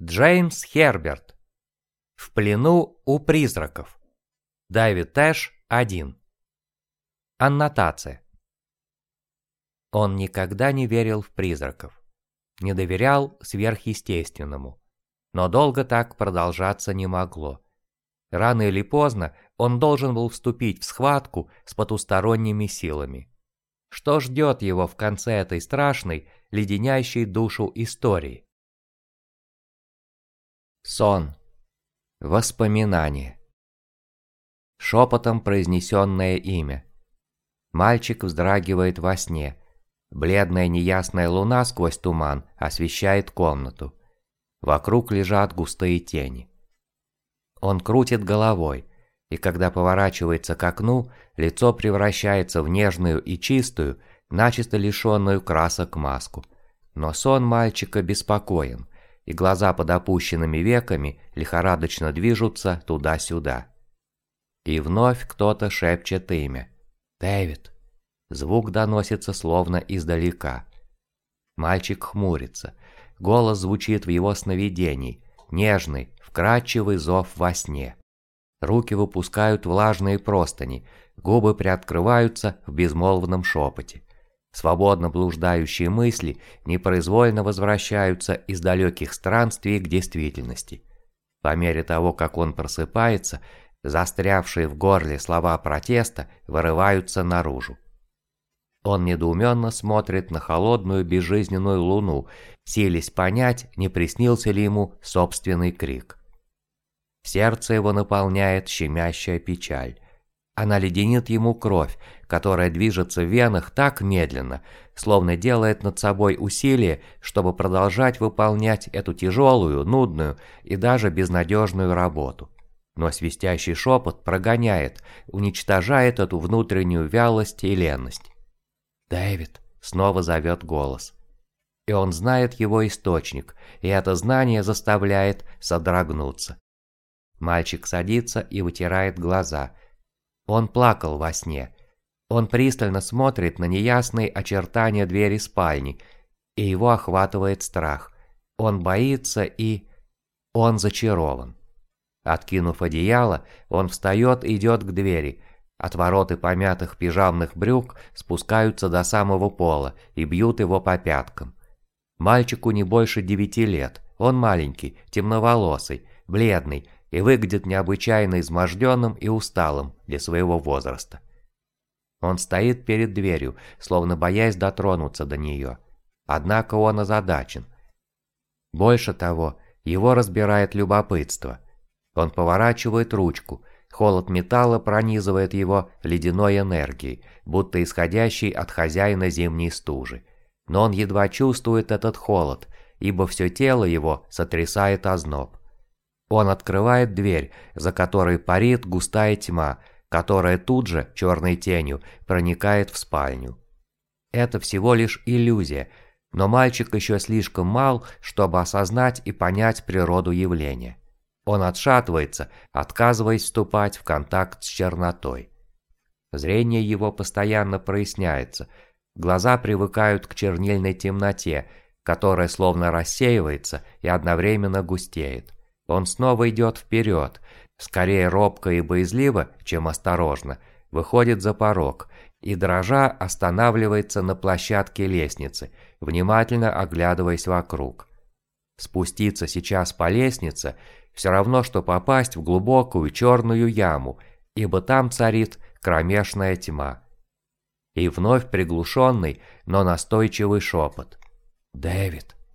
Джеймс Херберт. В плену у призраков. Дэвид Тэш 1. Аннотация. Он никогда не верил в призраков. Не доверял сверхъестественному. Но долго так продолжаться не могло. Рано или поздно он должен был вступить в схватку с потусторонними силами. Что ждет его в конце этой страшной, леденящей душу истории? Сон. Воспоминание. Шепотом произнесенное имя. Мальчик вздрагивает во сне. Бледная неясная луна сквозь туман освещает комнату. Вокруг лежат густые тени. Он крутит головой, и когда поворачивается к окну, лицо превращается в нежную и чистую, начисто лишенную красок маску. Но сон мальчика беспокоен и глаза под опущенными веками лихорадочно движутся туда-сюда. И вновь кто-то шепчет имя. «Дэвид!» Звук доносится словно издалека. Мальчик хмурится. Голос звучит в его сновидении, нежный, вкрадчивый зов во сне. Руки выпускают влажные простыни, губы приоткрываются в безмолвном шепоте. Свободно блуждающие мысли непроизвольно возвращаются из далеких странствий к действительности. По мере того, как он просыпается, застрявшие в горле слова протеста вырываются наружу. Он недоуменно смотрит на холодную безжизненную луну, силясь понять, не приснился ли ему собственный крик. Сердце его наполняет щемящая печаль. Она леденит ему кровь, которая движется в венах так медленно, словно делает над собой усилие, чтобы продолжать выполнять эту тяжелую, нудную и даже безнадежную работу. Но свистящий шепот прогоняет, уничтожает эту внутреннюю вялость и ленность. «Дэвид!» — снова зовет голос. И он знает его источник, и это знание заставляет содрогнуться. Мальчик садится и вытирает глаза – он плакал во сне. Он пристально смотрит на неясные очертания двери спальни, и его охватывает страх. Он боится и... Он зачарован. Откинув одеяло, он встает и идет к двери. Отвороты помятых пижамных брюк спускаются до самого пола и бьют его по пяткам. Мальчику не больше девяти лет. Он маленький, темноволосый, бледный, и выглядит необычайно изможденным и усталым для своего возраста. Он стоит перед дверью, словно боясь дотронуться до нее. Однако он озадачен. Больше того, его разбирает любопытство. Он поворачивает ручку, холод металла пронизывает его ледяной энергией, будто исходящей от хозяина зимней стужи. Но он едва чувствует этот холод, ибо все тело его сотрясает озноб. Он открывает дверь, за которой парит густая тьма, которая тут же, черной тенью, проникает в спальню. Это всего лишь иллюзия, но мальчик еще слишком мал, чтобы осознать и понять природу явления. Он отшатывается, отказываясь вступать в контакт с чернотой. Зрение его постоянно проясняется, глаза привыкают к чернильной темноте, которая словно рассеивается и одновременно густеет. Он снова идет вперед, скорее робко и боязливо, чем осторожно, выходит за порог и, дрожа, останавливается на площадке лестницы, внимательно оглядываясь вокруг. Спуститься сейчас по лестнице все равно, что попасть в глубокую черную яму, ибо там царит кромешная тьма. И вновь приглушенный, но настойчивый шепот. «Дэвид!»